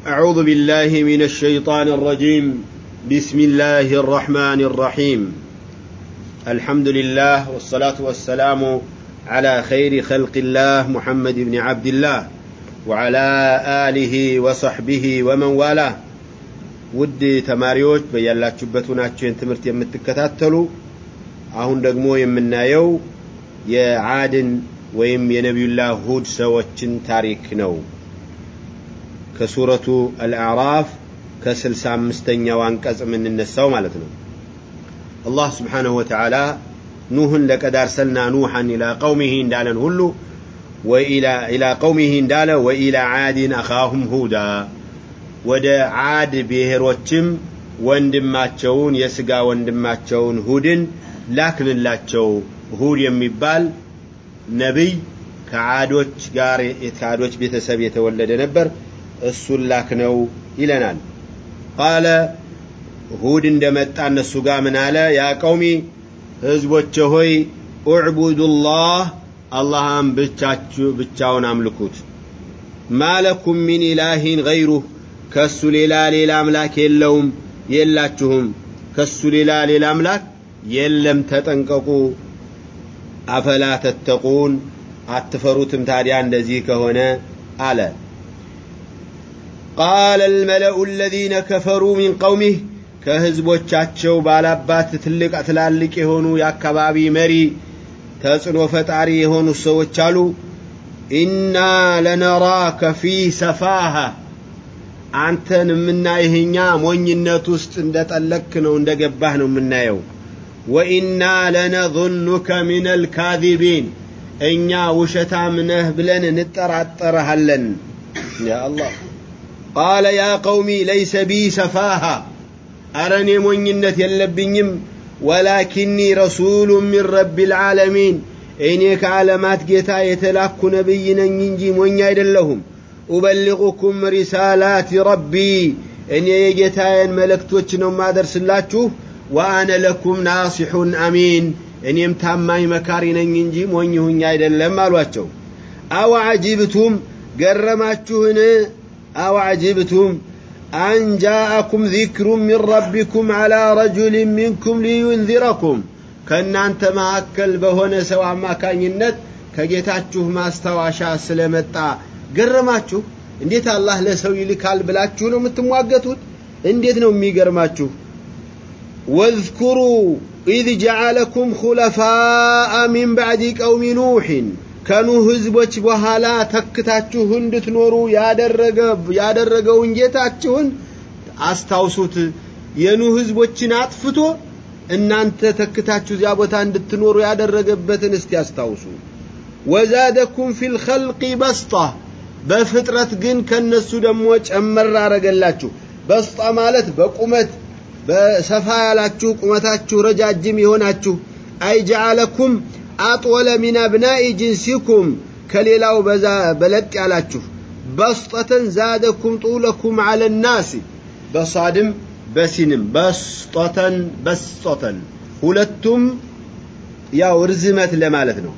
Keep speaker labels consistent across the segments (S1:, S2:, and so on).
S1: أعوذ بالله من الشيطان الرجيم بسم الله الرحمن الرحيم الحمد لله والصلاة والسلام على خير خلق الله محمد بن عبد الله وعلى آله وصحبه ومن والاه ውድ ተማሪዎች በያላችሁበት ሆናችሁ ትምህርት የምትከታተሉ አሁን ደግሞ የምናየው የዓድን ወይም የነቢዩላህ ሁድ ሰዎችን ታሪክ ነው ከሱረቱ አልአዕራፍ ከስልሳ አምስተኛው አንቀጽ የምንነሳው ማለት ነው አላህ ስብሓንሁ ወተዓላ ኑህን ለቀድ አርሰልና ኑሐን ኢላ ቀውሚህ እንዳለን ሁሉ ኢላ ቀውሚህ እንዳለ ወኢላ ዓድን አኻሁም ሁዳ ወደ ዓድ ብሔሮችም ወንድማቸውን የሥጋ ወንድማቸውን ሁድን ላክንላቸው ሁድ የሚባል ነቢይ ከዓዶች ጋር ከዓዶች ቤተሰብ የተወለደ ነበር እሱን ላክነው ይለናል። ቃለ ሁድ እንደመጣ እነሱ ጋር ምን አለ? ያ ቀውሚ ህዝቦቼ ሆይ ኡዕቡዱላህ አላህን ብቻውን አምልኩት። ማለኩም ሚን ኢላሂን ገይሩህ ከሱ ሌላ ሌላ አምላክ የለውም የላችሁም። ከሱ ሌላ ሌላ አምላክ የለም ተጠንቀቁ። አፈላ ተተቁን አትፈሩትም። ታዲያ እንደዚህ ከሆነ አለ ቃለ አልመለኡ الذين كفروا من قومه ከህዝቦቻቸው ባላባት ትልቅ ትላልቅ የሆኑ የአካባቢ መሪ ተጽዕኖ ፈጣሪ የሆኑ ሰዎች አሉ ኢና ለነራከ ፊ ሰፋሃ አንተን የምናይህ እኛ ሞኝነት ውስጥ እንደ ጠለክ ነው እንደ ገባህ ነው የምናየው ወኢና ለነظኑከ ምን አልካዚቢን እኛ ውሸታም ነህ ብለን እንጠራጠረሃለን ያ አላህ قال يا قومي ليس بي سفاهة. أرني منينة يلبنيم ولكني رسول من رب العالمين. إني كعلمات جيتا يتلاك نبينا ينجي من لهم أبلغكم رسالات ربي. إني يجيتا ملك توتشنو ما درس وأنا لكم ناصح أمين. إني تاماي مكارينا ينجي من يهن يايد اللهم ألواتشو. أو عجبتم قرماتشوهن አው አጅብቱም አን ጃአኩም ዚክሩ ምን ረቢኩም ዓላ ረጁልን ሚንኩም ሊዩንዚረኩም ከእናንተ መካከል በሆነ ሰው አማካኝነት ከጌታችሁ ማስታወሻ ስለመጣ ገረማችሁ እንዴት አላህ ለሰው ይልካል ብላችሁ ነው የምትሟገቱት እንዴት ነው የሚገርማችሁ ወዝኩሩ ኢዝ ጀዓለኩም ኹለፋአ ሚን ባዕድ ቀውሚ ኑሕን ከኑህ ህዝቦች በኋላ ተክታችሁ እንድትኖሩ ያደረገውን ጌታችሁን አስታውሱት። የኑህ ህዝቦችን አጥፍቶ እናንተ ተክታችሁ እዚያ ቦታ እንድትኖሩ ያደረገበትን እስቲ አስታውሱ። ወዛደኩም ፊ ልኸልቂ በስጣ በፍጥረት ግን ከነሱ ደግሞ ጨመር አረገላችሁ። በስጣ ማለት በቁመት በሰፋ ያላችሁ ቁመታችሁ ረጃጅም የሆናችሁ። አይ ጀዓለኩም أطول من أبناء جنسكم كليلاو بزا بلد علاتشو بسطة زادكم طولكم على الناس. بصادم بسنم بسطة بسطة. ولتم يا ورزمت لمالتنا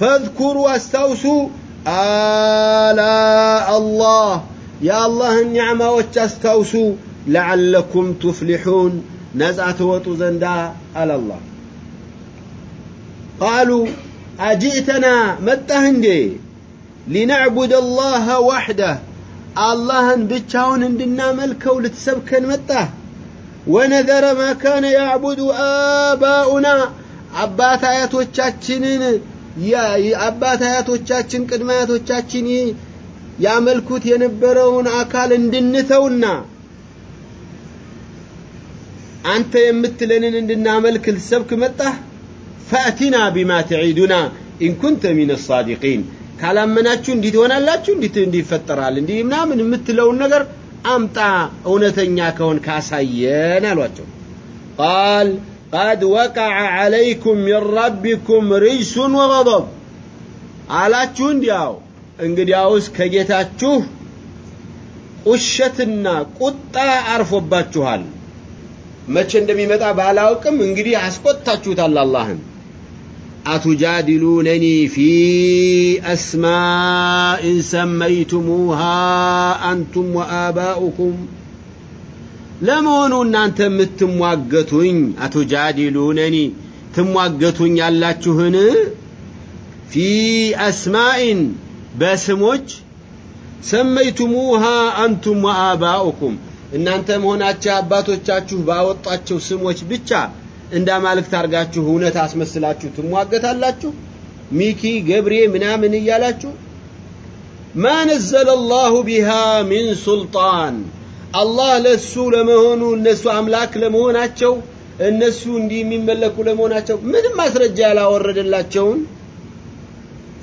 S1: فاذكروا استوسوا آلاء الله يا الله النعمة واتستوسوا لعلكم تفلحون نزعة وطو زندا على الله قالوا أجئتنا متهندي لنعبد الله وحده اللهن بتشاون عندنا ملكه ولتسبكن مته ونذر ما كان يعبد آباؤنا አባት አያቶቻችንን አባት አያቶቻችን ቅድመ አያቶቻችን ያመልኩት የነበረውን አካል እንድንተውና አንተ የምትለንን እንድናመልክ ልትሰብክ መጣህ ፈእቲና ቢማ ተዒዱና ኢንኩንተ ሚን አሳዲቂን ካላመናችሁ እንዲህ ትሆናላችሁ እንዲህ እንዲፈጠራል እንዲህ ምናምን የምትለውን ነገር አምጣ እውነተኛ ከሆን ካሳየን አሏቸው ቃል قد وقع عليكم من ربكم رجس وغضب አላችሁ እንዲያው እንግዲያውስ ከጌታችሁ ቁሸትና ቁጣ አርፎባችኋል መቼ እንደሚመጣ ባላውቅም እንግዲህ አስቆጥታችሁታል አላህን أتجادلونني في أسماء سميتموها أنتم وآباؤكم ለመሆኑ እናንተ የምትሟገቱኝ አቱጃዲሉነኒ ትሟገቱኝ ያላችሁን ፊ አስማኢን በስሞች ሰመይቱሙሃ አንቱም ወአባኡኩም እናንተ መሆናቸው አባቶቻችሁ ባወጧቸው ስሞች ብቻ እንደ አማልክት አድርጋችሁ እውነት አስመስላችሁ ትሟገታላችሁ? ሚኪ ገብሬ ምናምን እያላችሁ ማ ነዘለ ላሁ ቢሃ ሚን ሱልጣን? አላህ ለሱ ለመሆኑ እነሱ አምላክ ለመሆናቸው እነሱ እንዲህ የሚመለኩ ለመሆናቸው ምንም ማስረጃ ያላወረደላቸውን?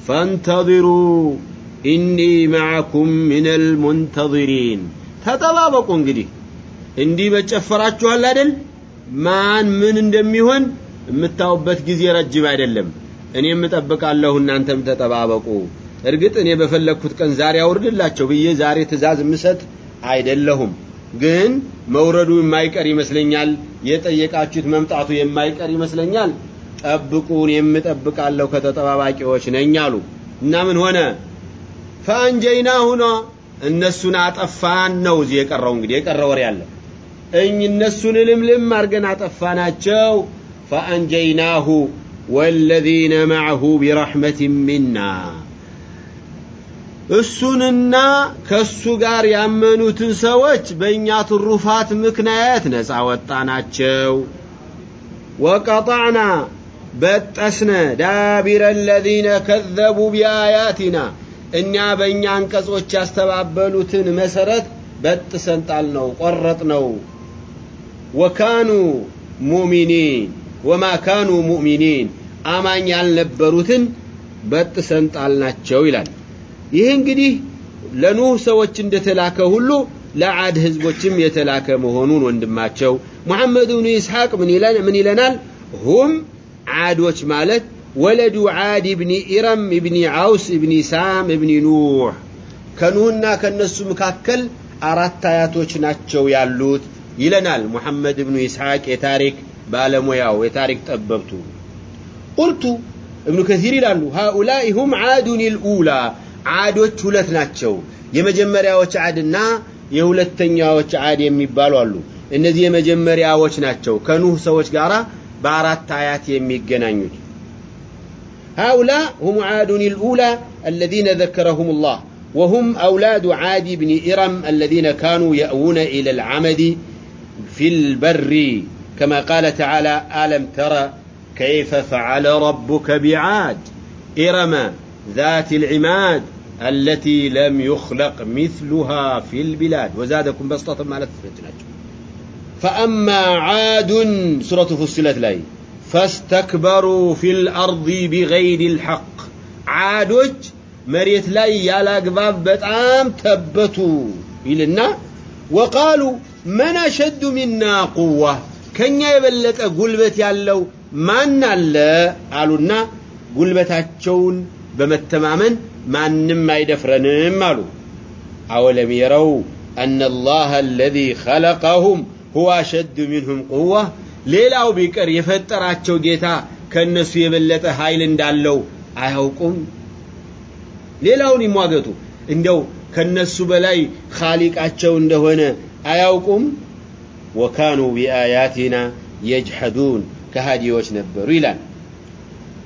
S1: ፈንተظሩ ኢኒ ማዕኩም ምን ልሙንተظሪን ተጠባበቁ እንግዲህ። እንዲህ በጨፈራችኋል አይደል ማን ምን እንደሚሆን የምታዩበት ጊዜ ረጅም አይደለም። እኔም እጠብቃለሁ እናንተም ተጠባበቁ። እርግጥ እኔ በፈለግኩት ቀን ዛሬ አውርድላቸው ብዬ ዛሬ ትእዛዝ ምሰጥ አይደለሁም። ግን መውረዱ የማይቀር ይመስለኛል የጠየቃችሁት መምጣቱ የማይቀር ይመስለኛል። ጠብቁን የምጠብቃለሁ ከተጠባባቂዎች ነኝ አሉ። እና ምን ሆነ? ፈአንጀይና ሁኗ እነሱን አጠፋን ነው እዚህ የቀረው። እንግዲህ የቀረ ወሬ አለ እኝ እነሱን ልምልም አድርገን አጠፋናቸው። ፈአንጀይናሁ ወለዚነ ማዕሁ ቢረሕመት ሚና። እሱንና ከሱ ጋር ያመኑትን ሰዎች በእኛ ትሩፋት ምክንያት ነፃ ወጣናቸው። ወቀጣዕና በጠስነ ዳቢረ አለዚነ ከዘቡ ቢአያቲና እኛ በእኛ አንቀጾች ያስተባበሉትን መሰረት በጥሰን ጣልነው ቆረጥነው ወካኑ ሙእሚኒን ወማ ካኑ ሙእሚኒን አማኝ ያልነበሩትን በጥሰን ጣልናቸው ይላል። ይህ እንግዲህ ለኑህ ሰዎች እንደተላከ ሁሉ ለዓድ ህዝቦችም የተላከ መሆኑን ወንድማቸው ሙሐመድ ብኑ ኢስሐቅ ምን ይለናል? ሁም ዓዶች ማለት ወለዱ ዓድ ብኒ ኢረም እብኒ ዓውስ እብኒ ሳም እብኒ ኑሕ ከኑህና ከነሱ መካከል አራት አያቶች ናቸው ያሉት ይለናል ሙሐመድ ብኑ ኢስሐቅ የታሪክ ባለሙያው የታሪክ ጠበብቱ ቁልቱ እብኑ ከሲር ይላሉ ሃኡላኢ ሁም ዓዱን ልኡላ ዓዶች ሁለት ናቸው የመጀመሪያዎች ዓድና የሁለተኛዎች ዓድ የሚባሉ አሉ እነዚህ የመጀመሪያዎች ናቸው ከኑህ ሰዎች ጋር በአራት አያት የሚገናኙት هؤلاء هم عاد الأولى الذين ذكرهم الله وهم أولاد عاد بن إرم الذين كانوا يأوون إلى العمد في البر كما قال تعالى ألم ترى كيف فعل ربك بعاد؟ إرم ذات العماد التي لم يخلق مثلها في البلاد. وزادكم بسطة ما فأما عاد سورة فصلت لي فاستكبروا في الأرض بغير الحق. عادوج مريت لاي يالا قباب بتعام تبتوا إلنا وقالوا መን አሸዱ ሚና ቁዋ? ከኛ የበለጠ ጉልበት ያለው ማን አለ? አሉና ጉልበታቸውን በመተማመን ማንም አይደፍረንም አሉ። አወለም የረው አነ ላህ አለዚ ኸለቀሁም ሁወ አሸዱ ሚንሁም ቁዋ? ሌላው ቢቀር የፈጠራቸው ጌታ ከእነሱ የበለጠ ኃይል እንዳለው አያውቁም? ሌላውን ይሟገቱ። እንደው ከነሱ በላይ ኻሊቃቸው እንደሆነ أيوكم وكانوا بآياتنا يجحدون كهادي وشنبر إلى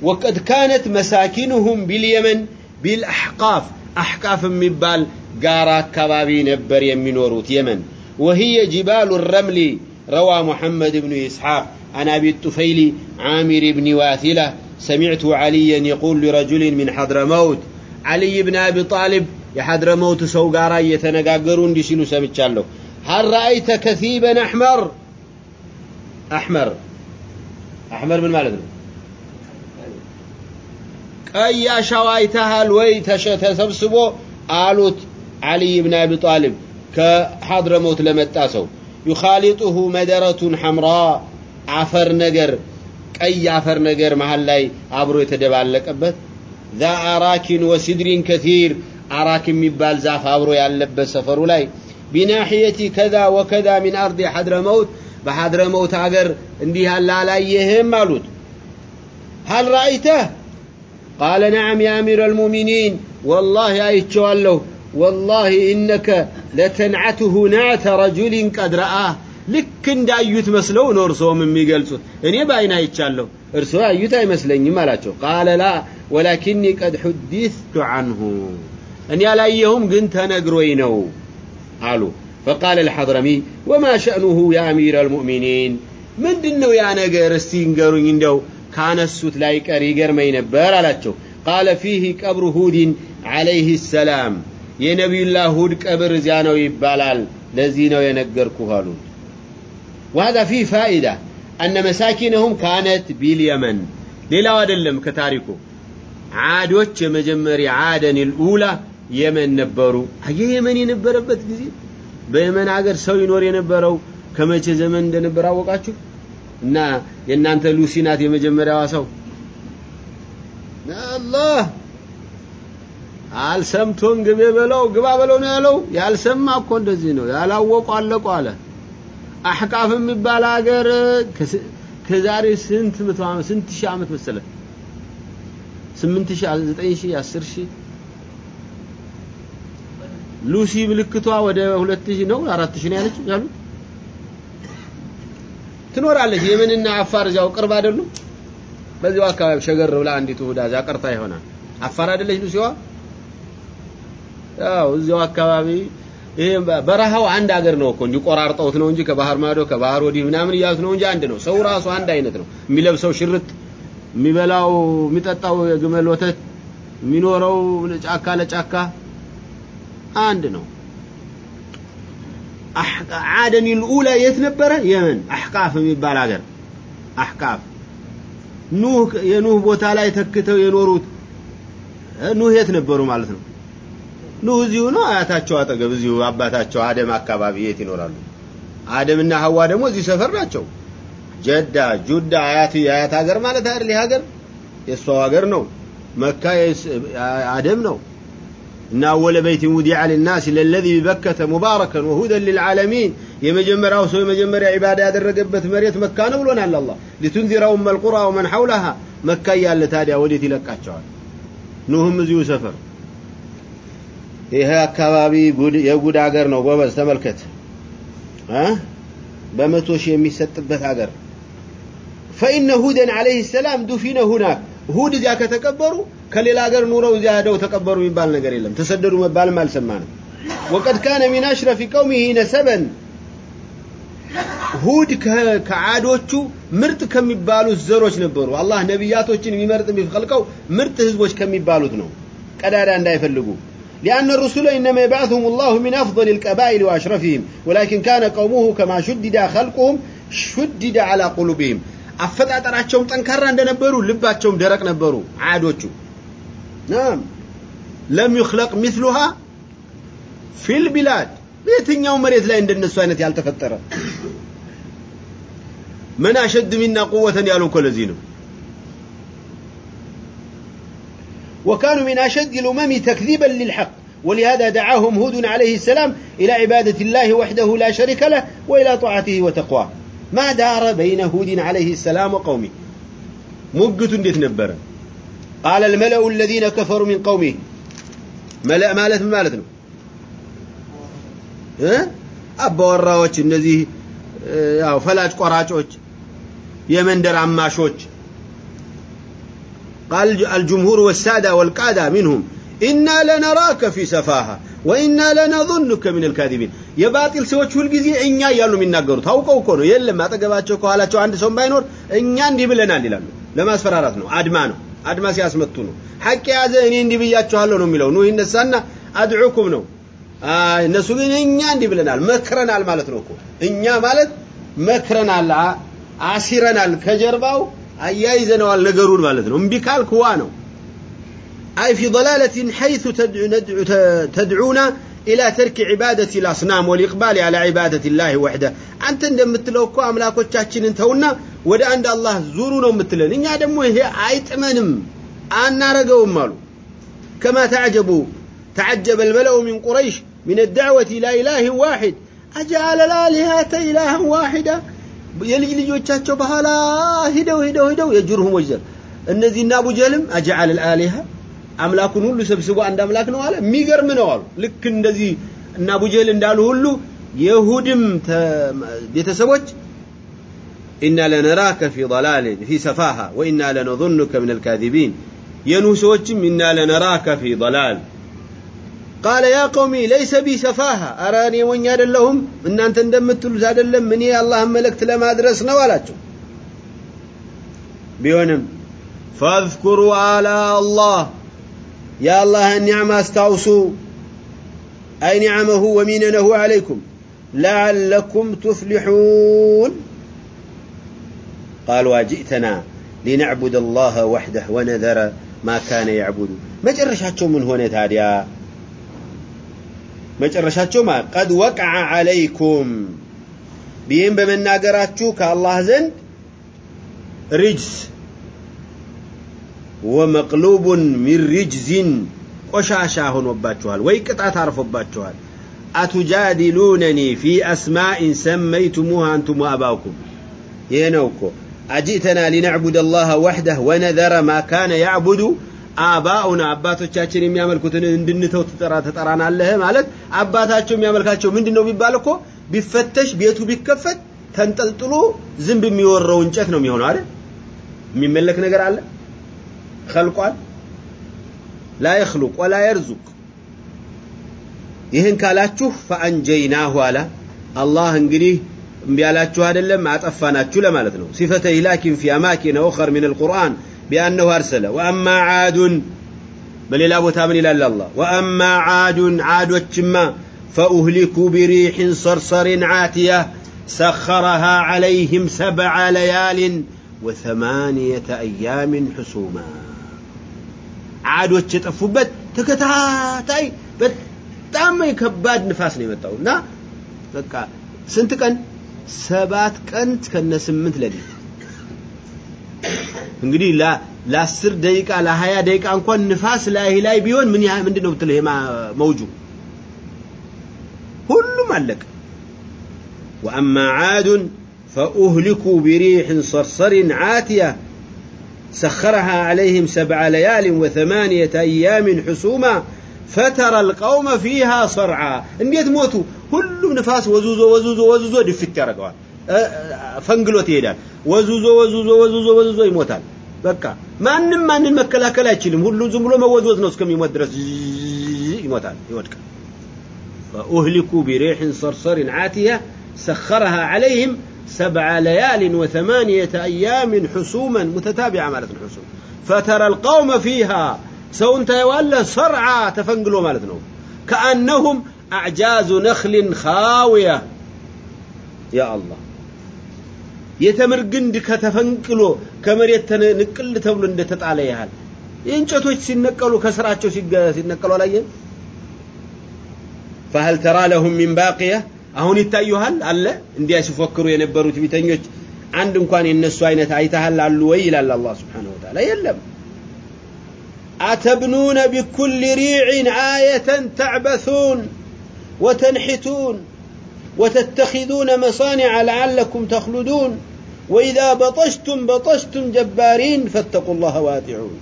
S1: وقد كانت مساكنهم باليمن بالأحقاف أحقاف من بال قارا كبابي نبر يمن وروت يمن وهي جبال الرمل روى محمد بن إسحاق عن أبي الطفيل عامر بن واثلة سمعت عليا يقول لرجل من حضرموت علي بن أبي طالب يا حضرموت سوقارا يتنقاقرون دي سلو سمت شالو هل رأيت كثيبا أحمر أحمر أحمر من ማለት ነው ቀይ አሻዋ አይተሃል ወይ ተሰብስቦ አሉት علي بن أبي طالب ከሐድረመውት ለመጣ ሰው يخالطه مدرة حمراء አፈር ነገር ቀይ አፈር ነገር መሃል ላይ አብሮ የተደባለቀበት ذا أراك وسدر كثير አራክ የሚባል ዛፍ አብሮ ያለበት ሰፈሩ ላይ ቢናሕየቲ ከዛ ወከዛ ሚን አርድ ሐድረመውት በሐድረመውት አገር እንዲህ ያለ አላየህም አሉት هل رأيته قال نعم يا أمير المؤمنين والله أيتشو الله والله إنك لتنعته نعت رجل قد رآه ልክ እንዳዩት መስለው ነው እርስዎም የሚገልጹት እኔ በአይን አይቻለሁ እርስዎ ያዩት አይመስለኝም አላቸው ቃለ ላ ወላኪኒ ቀድ ሑዲስቱ አንሁ እኔ አላየሁም ግን ተነግሮኝ ነው አሉ فقال الحضرمي وما شأنه يا أمير المؤمنين من دنو يا نجر استينجرون يندو كان السوت لا يقر يقرمي نبر አላቸው قال فيه قبر هود عليه السلام የነቢዩ ላህ ሁድ ቀብር እዚያ ነው ይባላል ለዚህ ነው የነገርኩህ አሉት وهذا فيه فائدة أن مساكنهم كانت باليمن ሌላው አይደለም ከታሪኩ ዓዶች የመጀመሪያ ዓደን ልኡላ የመን ነበሩ። አየ የመን የነበረበት ጊዜ? በየመን ሀገር ሰው ይኖር የነበረው ከመቼ ዘመን እንደነበር አወቃችሁ? እና የእናንተ ሉሲ ናት የመጀመሪያዋ ሰው? አላህ! አልሰምቶን ግቤ በለው ግባ በለው ነው ያለው። ያልሰማ እኮ እንደዚህ ነው። ያላወቁ አለቁ አለ። አሕቃፍ የሚባል ሀገር ከዛሬ ስንት መቶ ስንት ሺህ ዓመት መሰለ ስምንት ሺህ ዘጠኝ ሺህ አስር ሺህ ሉሲ ምልክቷ ወደ ሁለት ሺህ ነው? አራት ሺህ ነው ያለች ያሉት? ትኖራለች። የመንና አፋር እዚያው ቅርብ አይደሉም? በዚያው አካባቢ ሸገር ብላ አንዲቱ ሁዳ እዚያ ቀርታ ይሆናል። አፋር አይደለች ሉሲዋ? ያው እዚያው አካባቢ ይሄ በረሃው አንድ ሀገር ነው እኮ እንጂ ቆራርጠውት ነው እንጂ ከባህር ማዶ ከባህር ወዲህ ምናምን እያሉት ነው እንጂ አንድ ነው። ሰው ራሱ አንድ አይነት ነው። የሚለብሰው ሽርጥ የሚበላው የሚጠጣው የግመል ወተት የሚኖረው ጫካ ለጫካ አንድ ነው። ዓደን ልኡላ የት ነበረ? የመን። አሕቃፍ የሚባል ሀገር። አሕቃፍ ኑህ የኑህ ቦታ ላይ ተክተው የኖሩት ኑህ የት ነበሩ ማለት ነው? ኑህ እዚሁ ነው? አያታቸው አጠገብ እዚሁ አባታቸው አደም አካባቢ የት ይኖራሉ? አደምና ሐዋ ደግሞ እዚህ ሰፈር ናቸው። ጀዳ ጁዳ አያት የአያት ሀገር ማለት አይደል? ይህ ሀገር የእሷ ሀገር ነው። መካ አደም ነው إن أول بيت وضع للناس للذي ببكة مباركا وهدى للعالمين يمجمر سو يمجمر عبادة ያደረገበት መሬት መካ ነው ብሎናል አላህ لتنذر أم القرى ومن حولها መካ ያለ ታዲያ ወዴት ይለቃቸዋል ኑህም እዚሁ ሰፈር ይሄ አካባቢ የጉድ ሀገር ነው ጎበዝ ተመልከት በመቶ ሺህ የሚሰጥበት ሀገር ፈኢነ ሁደን ዓለይህ ሰላም ዱፊነ ሁናክ ሁድ እዚያ ከተቀበሩ ከሌላ ሀገር ኑረው እዚያ ሄደው ተቀበሩ የሚባል ነገር የለም ተሰደዱ መባልም አልሰማንም ወቀድ ካነ ሚን አሽረፊ ቀውሚሂ ነሰበን ሁድ ከዓዶቹ ምርጥ ከሚባሉት ዘሮች ነበሩ አላህ ነቢያቶችን የሚመርጥ የሚፈልቀው ምርጥ ህዝቦች ከሚባሉት ነው ቀዳዳ እንዳይፈልጉ لأن الرسل إنما يبعثهم الله من أفضل القبائل وأشرفهم ولكن كان قومه كما شدد خلقهم شدد على قلوبهم አፈጣጠራቸውም ጠንካራ እንደነበሩ ልባቸውም ደረቅ ነበሩ ዓዶቹ ናም ለም ይኽለቅ ሚስሉሃ ፊል ቢላድ በየትኛው መሬት ላይ እንደነሱ አይነት ያልተፈጠረ መን አሸድ ሚና ቁወተን ያሉ እኮ ለዚህ ነው وكانوا من أشد الأمم تكذيبا للحق ولهذا دعاهم هود عليه السلام إلى عبادة الله وحده لا شريك له وإلى طاعته وتقواه ما دار بين هود عليه السلام وقومه. مجت انديت قال الملأ الذين كفروا من قومه. ملأ مالت مالت نو ها؟ አባወራዎች እነዚህ ያው ፈላጭ ቆራጮች عماش አማሾች قال الجمهور والسادة والقادة منهم إنا لنراك في سفاهة وإنا لنظنك من الكاذبين የባጢል ሰዎች ሁልጊዜ እኛ እያሉ የሚናገሩት አውቀው እኮ ነው የለም አጠገባቸው ከኋላቸው አንድ ሰው ባይኖር እኛ እንዲህ ብለናል ይላሉ ለማስፈራራት ነው አድማ ነው አድማ ሲያስመቱ ነው ሐቅ የያዘ እኔ እንዲህ ብያችኋለሁ ነው የሚለው ኑህ ይነሳና አድዑኩም ነው እነሱ ግን እኛ እንዲህ ብለናል መክረናል ማለት ነው እኮ እኛ ማለት መክረናል አሲረናል ከጀርባው አያይዘነዋል ነገሩን ማለት ነው እምቢ ካልክ ዋ ነው أي في ضلالة حيث تدعونا إلى ترك عبادة الأصنام والإقبال على عبادة الله وحده. أنت عندما تلوكو أملاكو تشاكين انتونا ودا عند الله زورونو مثلن إن يادمو هي آيت منم أنا رقو مالو كما تعجبوا تعجب الملأ من قريش من الدعوة إلى إله واحد أجعل الآلهة إلها واحدا يلي يلي يلي يتشاكو بها لا هدو هدو هدو يجرهم وجر النزي أبو جلم أجعل الآلهة أملاكن هلو سبسبوا عند أملاكن وعلى ميقر من وعلى لكن دزي نابو جيل اندالو هلو يهودم بيتسبوج إنا لنراك في ضلال في سفاها وإنا لنظنك من الكاذبين ينوسوج إنا لنراك في ضلال قال يا قومي ليس بي سفاهة أراني وإن يادل لهم إن أنت اندمت الزاد اللهم مني اللهم ملكت لما أدرسنا ولا تشو بيونم فاذكروا على الله يا الله النعم استعصوا أي نعمه ومننه عليكم. لعلكم تفلحون. قال واجئتنا لنعبد الله وحده ونذر ما كان يعبد. مجرشاتهم من هنا تاديا. جرشاتكم قد وقع عليكم. بهم ناقراتكم كالله زند. رجس. ወመቅሉቡን ሚን ሪጅዚን ቆሻሻ ሆኖባችኋል ወይ ቅጣት አርፎባችኋል። አቱጃዲሉነኒ ፊ አስማኢን ሰመይቱሙሃ አንቱም ወአባኩም ይህ ነው እኮ። አጂእተና ሊነዕቡድ አላህ ወሕደህ ወነዘረ ማ ካነ ያዕቡዱ። አባኡና አባቶቻችን የሚያመልኩትን እንድንተው ትጠራ ትጠራናለህ ማለት አባታቸው የሚያመልካቸው ምንድን ነው ቢባል እኮ ቢፈተሽ ቤቱ ቢከፈት ተንጠልጥሎ ዝንብ የሚወረው እንጨት ነው የሚሆነው አይደል? የሚመለክ ነገር አለ ኸልቋል ላ የኽሉቅ ወላ የርዙቅ ይህን ካላችሁ ፈአንጀይናሁ አላ አላህ እንግዲህ እምቢ ያላችሁ አይደለም አጠፋናችሁ ለማለት ነው ሲፈተ ኢላኪን ፊ አማኪነ ኡኸር ምን አልቁርአን ቢአነሁ አርሰለ ወአማ ዓዱን በሌላ ቦታ ምን ይላል አላህ ወአማ ዓዱን ዓዶችማ ፈኡህሊኩ ቢሪሕን ሰርሰርን ዓትያ سخرها عليهم سبع ليال وثمانية أيام حسوما ዓዶች የጠፉበት ተከታታይ በጣም ከባድ ንፋስ ነው የመጣው እና በቃ ስንት ቀን ሰባት ቀን ከነ ስምንት ሌሊት እንግዲህ ለአስር ደቂቃ ለሀያ ደቂቃ እንኳን ንፋስ ላይ ላይ ቢሆን ምን ያህል ምንድን ነው ብትለው መውጁ ሁሉም አለቀ وأما عاد فأهلكوا بريح صرصر عاتية سخرها عليهم سبع ليال وثمانية أيام حسوما فترى القوم فيها صرعى እንዴት ሞቱ ሁሉም ንፋስ ወዙዞ ወዙዞ ወዙዞ ድፍት ያደርገዋል ፈንግሎት ይሄዳል ወዙዞ ወዙዞ ወዙዞ ወዙዞ ይሞታል በቃ ማንም ማንን መከላከል አይችልም ሁሉ ዝም ብሎ መወዝወዝ ነው እስከሚሞት ድረስ ይሞታል ይወድቃል فأهلكوا بريح صرصر عاتية سخرها عليهم سبع ليال وثمانية أيام حسوما متتابعة مالت الحسوم فترى القوم فيها سو انت ولا صرعى تفنقلوا مالتنا كأنهم أعجاز نخل خاوية يا الله የተምር ግንድ ከተፈንቅሎ ከመሬት ንቅል ተብሎ እንደተጣለ ያህል የእንጨቶች ሲነቀሉ ከስራቸው ሲነቀሉ አላየን فهل ترى لهم من باقيه አሁን ይታዩሃል አለ እንዲያ ሲፎክሩ የነበሩት ቢተኞች አንድ እንኳን የነሱ አይነት አይተሃል አሉ ወይ ይላል አላህ Subhanahu Wa Ta'ala የለም أتبنون بكل ريع آية تعبثون وتنحتون وتتخذون مصانع لعلكم تخلدون وإذا بطشتم بطشتم جبارين فاتقوا الله واتعون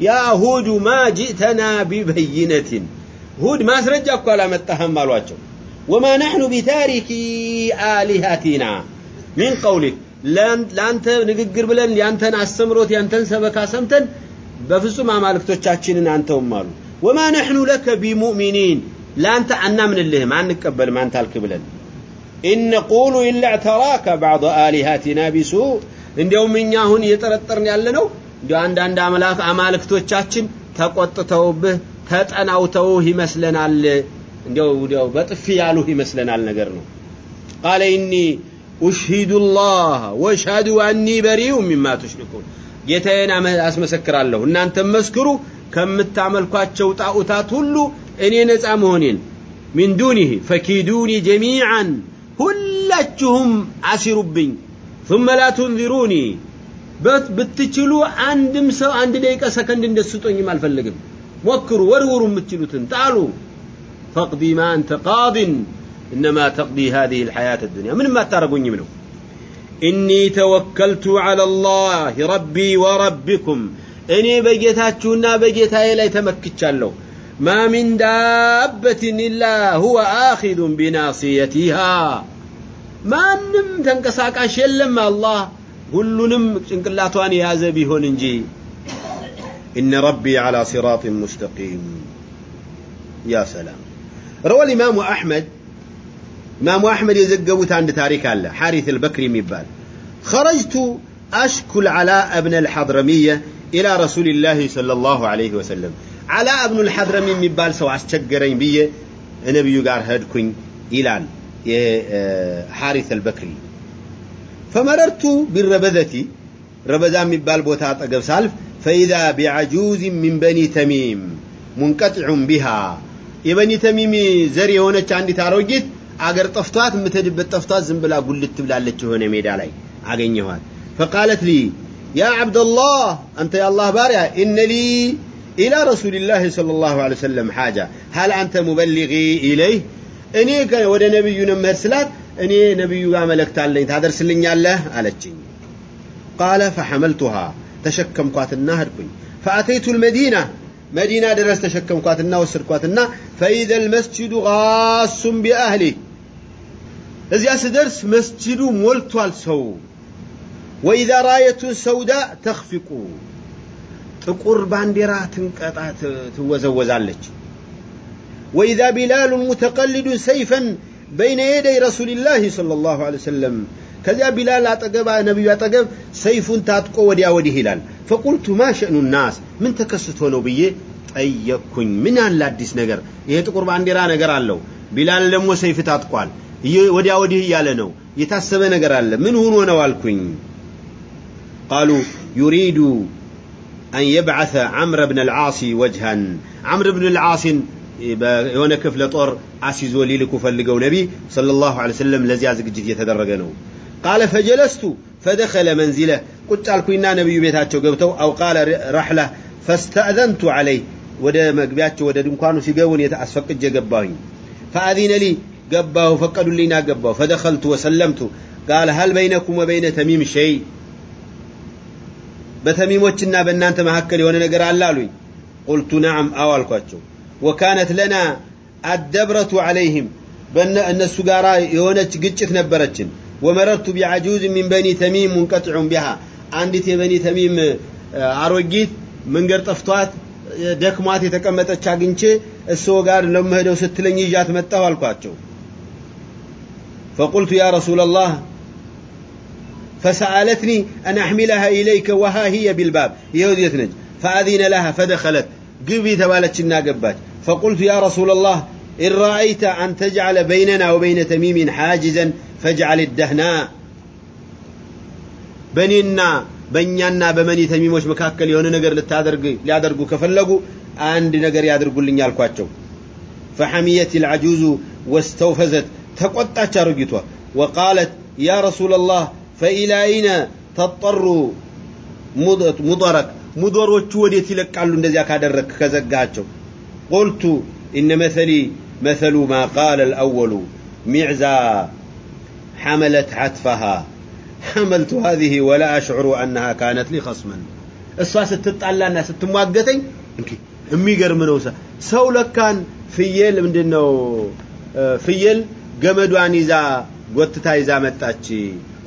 S1: يا هود ما جئتنا ببينة ሁድ ማስረጃ እኮ አላመጣህም አሏቸው። ወማ ናሕኑ ቢታሪኪ አሊሃቲና ሚን ቀውሊክ ለአንተ ንግግር ብለን ያንተን አስተምሮት ያንተን ሰበካ ሰምተን በፍጹም አማልክቶቻችንን አንተውም አሉ። ወማ ናሕኑ ለከ ቢሙእሚኒን ለአንተ አናምንልህም አንቀበልም አንተ አልክ ብለን። ኢን ነቁሉ ኢላ ዕተራከ ባዕض አሊሃቲና ቢሱእ እንዲያውም እኛ አሁን እየጠረጠርን ያለ ነው እንዲሁ አንዳንድ አማልክቶቻችን ተቆጥተውብህ ተጠናውተውህ ይመስለናል እንዲያው እንዲያው በጥፊ ያሉህ ይመስለናል ነገር ነው ቃለ ኢኒ ኡሽሂዱ ላህ ወሽሀዱ አኒ በሪኡ ሚማ ቱሽሪኩን ጌታዬን አስመሰክራለሁ እናንተም መስክሩ ከምታመልኳቸው ጣዖታት ሁሉ እኔ ነፃ መሆኔን ሚን ዱኒህ ፈኪዱኒ ጀሚዓን ሁላችሁም አሲሩብኝ ثم لا تنذروني ብትችሉ አንድም ሰው አንድ ደቂቃ ሰከንድ እንደስጦኝም አልፈልግም ሞክሩ፣ ወርውሩ የምትችሉትን ጣሉ። ፈቅዲ ማ አንተ ቃዲን እነማ ተቅዲ ሃዚህ ልሐያት ዱንያ ምንም አታረጉኝም ነው። ኢኒ ተወከልቱ ዐላ ላህ ረቢ ወረቢኩም እኔ በጌታችሁና በጌታዬ ላይ ተመክቻለሁ። ማ ሚን ዳበትን ኢላ ሁወ አኺዙን ቢናስየቲሃ ማንም ተንቀሳቃሽ የለም አላህ ሁሉንም ጭንቅላቷን የያዘ ቢሆን እንጂ إن ربي على صراط مستقيم. يا سلام. روى الإمام أحمد إمام أحمد يزقبوت عند تاريخ الله حارث البكري ميبال. خرجت أشكو العلاء ابن الحضرمية إلى رسول الله صلى الله عليه وسلم. علاء ابن الحضرمي የሚባል ሰው عسكرين بيه نبي قار هدكين إلى حارث البكري. فمررت بالربذة ربذا የሚባል ቦታ أطقب سالف. فإذا بعجوز من بني تميم منقطع بها የበኒ ተሚም ዘር የሆነች አንዲት አሮጊት አገር ጠፍቷት የምትሄድበት ጠፍቷት ዝም ብላ ጉልት ትብላለች የሆነ ሜዳ ላይ አገኘኋት ፈቃለት ሊ ያ ዓብደላህ አንተ የአላህ ባሪያ ኢነ ሊ ኢላ ረሱልላህ صلى الله عليه وسلم حاجة هل أنت مبلغي إليه እኔ ወደ ነቢዩ ነው የምሄድ ስላት እኔ ነቢዩ ጋር መልእክት አለኝ ታደርስልኛለህ አለችኝ ቃለ ፈሐመልቱሃ تشكم قاتلنا هركوي فأتيت المدينة مدينة درس تشكم قاتلنا وسر قاتلنا فإذا المسجد غاص بأهله إذا أسدرس مسجد مولت والسو وإذا راية سوداء تخفقوا تقر بانديرات انكتات توزوز عليك وإذا بلال متقلد سيفا بين يدي رسول الله صلى الله عليه وسلم ከዚያ ቢላል አጠገብ ነቢዩ አጠገብ ሰይፉን ታጥቆ ወዲያ ወዲህ ይላል። ፈቁልቱ ማ ሸእኑ ናስ ምን ተከስቶ ነው ብዬ ጠየቅኩኝ። ምን አለ አዲስ ነገር? ይሄ ጥቁር ባንዲራ ነገር አለው። ቢላል ደግሞ ሰይፍ ታጥቋል። ወዲያ ወዲህ እያለ ነው። የታሰበ ነገር አለ። ምን ሁኖ ነው አልኩኝ። ቃሉ ዩሪዱ አን የብዓث ዓምረ ብን አልዓሲ ወጅሃን ዓምር ብን አልዓሲን የሆነ ክፍለ ጦር አስይዞ ሊልኩ ፈልገው ነቢ ሰለላሁ ዐለይሂ ወሰለም ለዚያ ዝግጅት እየተደረገ ነው። قال فجلست فدخل منزله. قلت ألكونا نبي بيتاتشو قبتو أو قال رحلة فاستأذنت عليه ودا مقبياتشو ودا دمكانو سيقون يتأسفق جقباوين فأذين لي قباه فقدوا لينا قباه فدخلت وسلمت قال هل بينكم وبين تميم شيء بتميموتنا بنانت مهكل وأنا نقرأ اللالوي قلت نعم أوالكواتشو وكانت لنا الدبرة عليهم بأن السقارة يونت قجت نبرتشن ነበረችን ወመረርቱ ቢዐጁዝ ሚን በኒ ተሚም ሙንቀጥዑን ቢሃ አንዲት የበኒ ተሚም አሮጊት መንገድ ጠፍቷት ደክሟት የተቀመጠች አግኝቼ እርስዎ ጋር ለመሄደው ስትለኝ ይዣት መጣሁ አልኳቸው فقلت يا رسول الله فسألتني أن أحملها إليك وها هي بالباب يهودية نج فأذن لها فدخلت قبي تبالتشنا قبات فقلت يا رسول الله إن رأيت أن تجعل بيننا وبين تميم حاجزا فاجعل الدهناء بنينا በእኛና በመኒ ተሚሞች መካከል የሆነ ነገር ልታደርግ ሊያደርጉ ከፈለጉ አንድ ነገር ያድርጉልኝ አልኳቸው فحميت العجوز واستوفزت ተቆጣች አሮጊቷ وقالت يا رسول الله فإلى أين تضطر مضرك ሙዶሮቹ ወዴት ይለቃሉ እንደዚያ ካደረክ ከዘጋቸው قلت إن مثلي مثل ما قال الأول معزى حملت عتفها حملت هذه ولا أشعر أنها كانت لي خصما እሷ ስትጣላና ስትሟገተኝ እንዲ የሚገርም ነው ሰው ለካን ፍየል ምንድን ነው ፍየል ገመዷን ይዛ ጎትታ ይዛ መጣች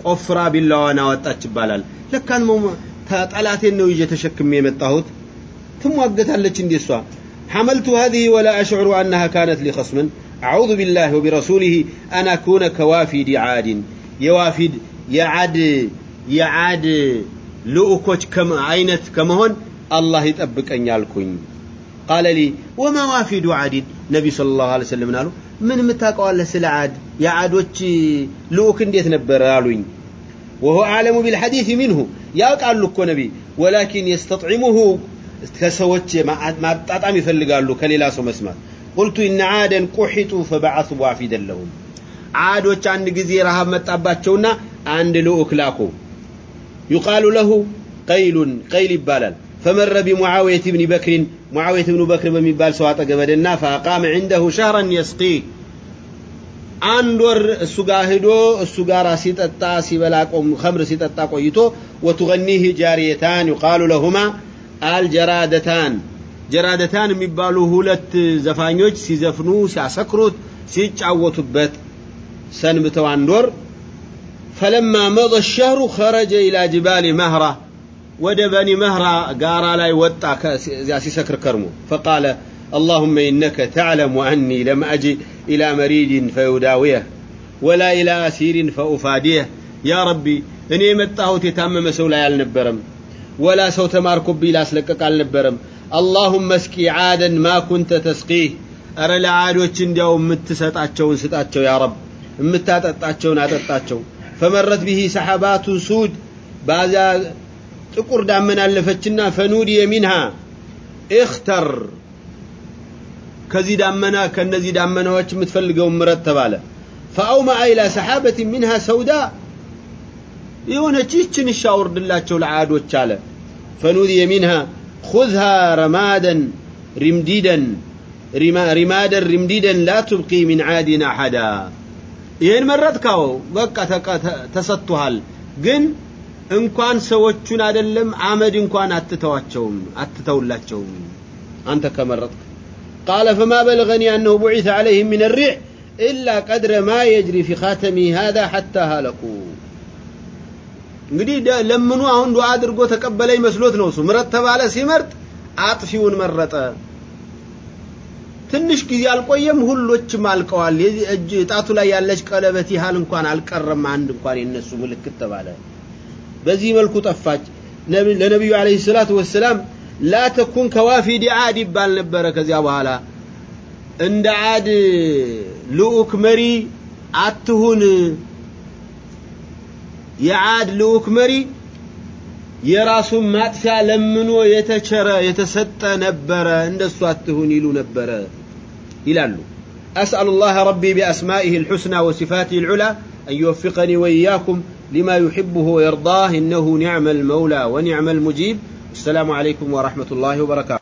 S1: ቆፍራ ቢላዋን አወጣች ይባላል ለካን ጠላቴን ነው ይዤ ተሸክሜ የመጣሁት ትሟገታለች እንዴ እሷ حملت هذه ولا أشعر أنها كانت لي خصما أعوذ بالله وبرسوله أن أكون كوافد عاد يوافد يعد يعد. لؤكوش كم عينت كما هون الله يتأبك أن يالكوين قال لي وما وافد عاد نبي صلى الله عليه وسلم قال من متاقوا الله سلا عاد؟ يا عاد وش لؤك انديت نبرالوين وهو أعلم بالحديث منه يا قال لكو نبي ولكن يستطعمه كسوت ما ما تطعم له كليلا سو مسمات ቁልቱ ኢነ ዓደን ቁሒጡ ፈበዓቱ ዋፊደን ለሁም ዓዶች አንድ ጊዜ ረሃብ መጣባቸውና አንድ ልኡክ ላኩ ዩቃሉ ለሁ ቀይሉን ቀይል ይባላል فمر بمعاوية بن بكر معاوية بن بكر بن بال سواء قبدنا فأقام عنده شهرا يسقيه አንድ ወር እሱ ጋር ሂዶ እሱ ጋር ሲጠጣ ሲበላ ከምር ሲጠጣ ቆይቶ ወቱገኒህ ጃሪየታን ዩቃሉ ለሁማ አልጀራደታን ጀራደታን የሚባሉ ሁለት ዘፋኞች ሲዘፍኑ ሲያሰክሩት ሲጫወቱበት ሰንብተው አንድ ወር ፈለማ መض الشهر خرج إلى جبال مهرة ወደ በኒ መህራ ጋራ ላይ ወጣ ከዚያ ሲሰክር ከርሞ ፈቃለ اللهم إنك تعلم أني لم أجي إلى مريض فيداويه ولا إلى أسير فأفاديه يا ربي እኔ የመጣሁት የታመመ ሰው ላይ አልነበረም ወላ ሰው ተማርኩብ ላስለቀቅ አልነበረም اللهم اسقي عادا ما كنت تسقيه እረ ለዓዶች እንዲያው የምትሰጣቸውን ስጣቸው ያ ረብ የምታጠጣቸውን አጠጣቸው ፈመረት ብሂ ሰሐባቱ ሱድ ባዚያ ጥቁር ዳመና አለፈችና ፈኑዲየ ሚንሃ እክተር ከዚህ ዳመና ከነዚህ ዳመናዎች የምትፈልገውን ምረጥ ተባለ ፈአውመዐ ኢላ ሰሓበት ሚንሃ ሰውዳ የሆነች ይችን እሻውርድላቸው ለዓዶች አለ ፈኑዲየ ሚንሃ خذها رمادا رمديدا رمادا رمديدا لا تبقي من عادنا أحدا ይህን መረጥካው በቃ ተሰጥቶሃል ግን እንኳን ሰዎቹን አይደለም አመድ እንኳን አትተዋቸውም አትተውላቸውም አንተ ከመረጥክ قال فما بلغني أنه بعث عليهم من الريح إلا قدر ما يجري في خاتمي هذا حتى هلكوا እንግዲህ ለምኑ አሁን ዱዓ አድርጎ ተቀበለኝ መስሎት ነው እሱ? ምረጥ ተባለ ሲመርጥ አጥፊውን መረጠ። ትንሽ ጊዜ አልቆየም ሁሎችም አልቀዋል። እጅ ጣቱ ላይ ያለች ቀለበት ያህል እንኳን አልቀረም አንድ እንኳን የነሱ ምልክት ተባለ። በዚህ መልኩ ጠፋች። ለነቢዩ አለይሂ ሰላቱ ወሰላም ላ ተኩን ከዋፊድ ዓድ ይባል ነበረ ከዚያ በኋላ። እንደ ዓድ ልኡክ መሪ አትሁን የዓድ ልኡክ መሪ የራሱን ማጥፊያ ለምኖ የተቸረ የተሰጠ ነበረ እንደሱ አትሁን ይሉ ነበረ ይላሉ أسأل الله ربي بأسمائه الحسنى وصفاته العلى أن يوفقني وإياكم لما يحبه ويرضاه إنه نعم المولى ونعم المجيب السلام عليكم ورحمة الله وبركاته